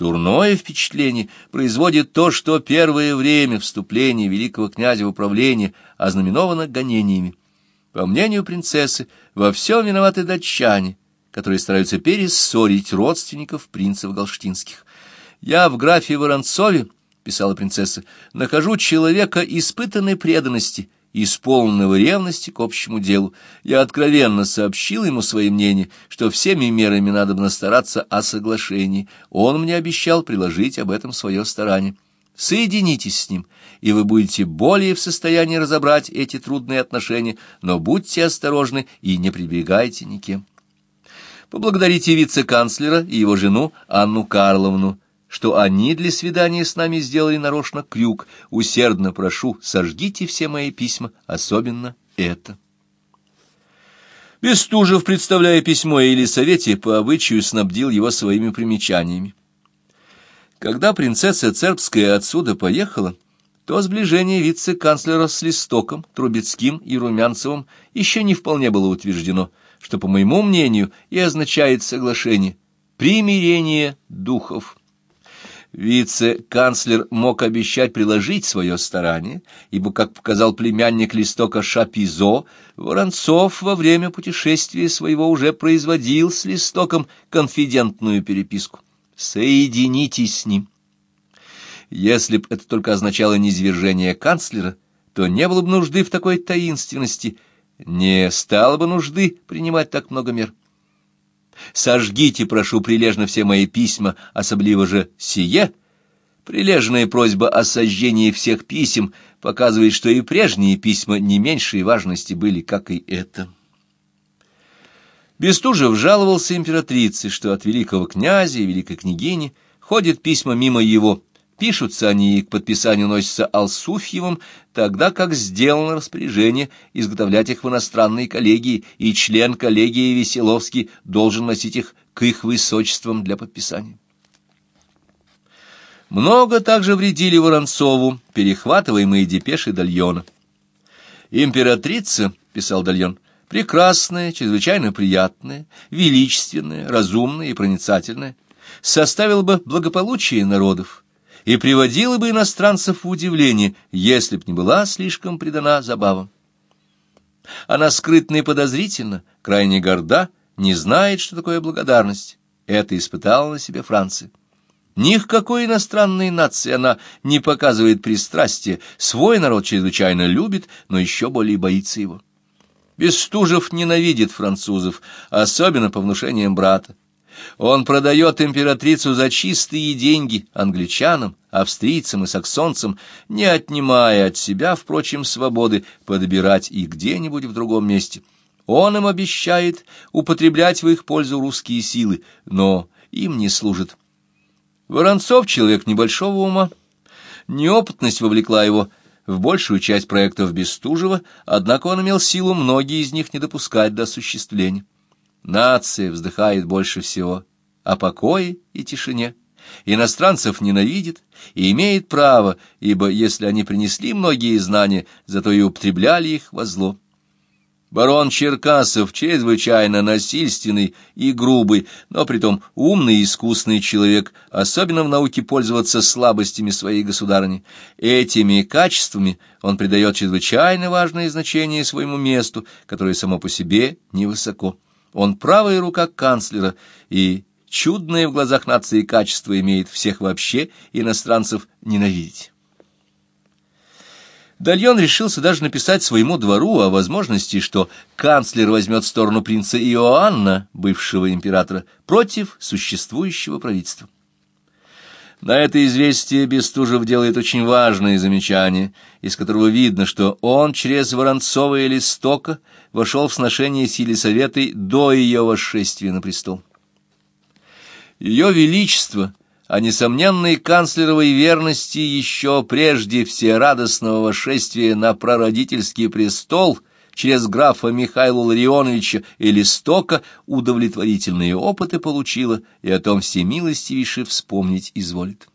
Дурное впечатление производит то, что первое время вступления великого князя в управление ознаменовано гонениями. По мнению принцессы, во всем виноваты датчане, которые стараются перессорить родственников принцев галштинских. «Я в графе Воронцове, — писала принцесса, — нахожу человека испытанной преданности, исполненного ревности к общему делу. Я откровенно сообщил ему свои мнения, что всеми мерами надо бы стараться о соглашении. Он мне обещал приложить об этом свое старание. Соединитесь с ним, и вы будете более в состоянии разобрать эти трудные отношения, но будьте осторожны и не прибегайте никем. Поблагодарите вице-канцлера и его жену Анну Карловну, что они для свидания с нами сделали нарочно крюк. Усердно прошу, сожгите все мои письма, особенно это. Бестужев, представляя письмо Елисавете, по обычаю снабдил его своими примечаниями. Когда принцесса Цербская отсюда поехала, то сближение вице-канцлера с Листоком, Трубецким и Румянцевым еще не вполне было утверждено, что, по моему мнению, и означает соглашение, примирение духов. Вице-канцлер мог обещать приложить свое старание, ибо, как показал племянник Листока Шапизо, Воронцов во время путешествия своего уже производил с Листоком конфидентную переписку. Соединитесь с ним. Если б это только означало низвержение канцлера, то не было бы нужды в такой таинственности, не стало бы нужды принимать так много мер. Сожгите, прошу, прилежно все мои письма, особливо же сие. Прилежная просьба о сожжении всех писем показывает, что и прежние письма не меньшей важности были, как и это. Бестужев жаловался императрице, что от великого князя и великой княгини ходят письма мимо его, Пишутся они и к подписанию носятся Алсуфьевым, тогда как сделано распоряжение изготовлять их в иностранной коллегии, и член коллегии Веселовский должен носить их к их высочествам для подписания. Много также вредили Воронцову перехватываемые депеши Дальона. «Императрица», — писал Дальон, — «прекрасная, чрезвычайно приятная, величественная, разумная и проницательная, составила бы благополучие народов» и приводила бы иностранцев в удивление, если б не была слишком предана забавам. Она скрытна и подозрительна, крайне горда, не знает, что такое благодарность. Это испытала на себе Франция. Ни к какой иностранной нации она не показывает пристрастия, свой народ чрезвычайно любит, но еще более боится его. Бестужев ненавидит французов, особенно по внушениям брата. Он продает императрицу за чистые деньги англичанам, австрийцам и саксонцам, не отнимая от себя, впрочем, свободы подбирать их где-нибудь в другом месте. Он им обещает употреблять в их пользу русские силы, но им не служит. Воронцов — человек небольшого ума. Неопытность вовлекла его в большую часть проектов Бестужева, однако он имел силу многие из них не допускать до осуществления. Нация вздыхает больше всего о покое и тишине. Иностранцев ненавидит и имеет право, ибо если они принесли многие знания, зато и употребляли их во зло. Барон Черкасов чрезвычайно насильственный и грубый, но притом умный и искусный человек, особенно в науке пользоваться слабостями своей государыни. Этими качествами он придает чрезвычайно важное значение своему месту, которое само по себе невысоко. Он правая рука канцлера, и чудное в глазах нации качество имеет всех вообще иностранцев ненавидеть. Дальон решился даже написать своему двору о возможности, что канцлер возьмет сторону принца Иоанна, бывшего императора, против существующего правительства. На это известие Бестужев делает очень важное замечание, из которого видно, что он через Воронцова и Листока вошел в сношение с Елисаветой до ее восшествия на престол. Ее Величество о несомненной канцлеровой верности еще прежде всерадостного восшествия на прародительский престол через графа Михаила Ларионовича и Листока удовлетворительные опыты получила и о том всемилостивейше вспомнить изволит.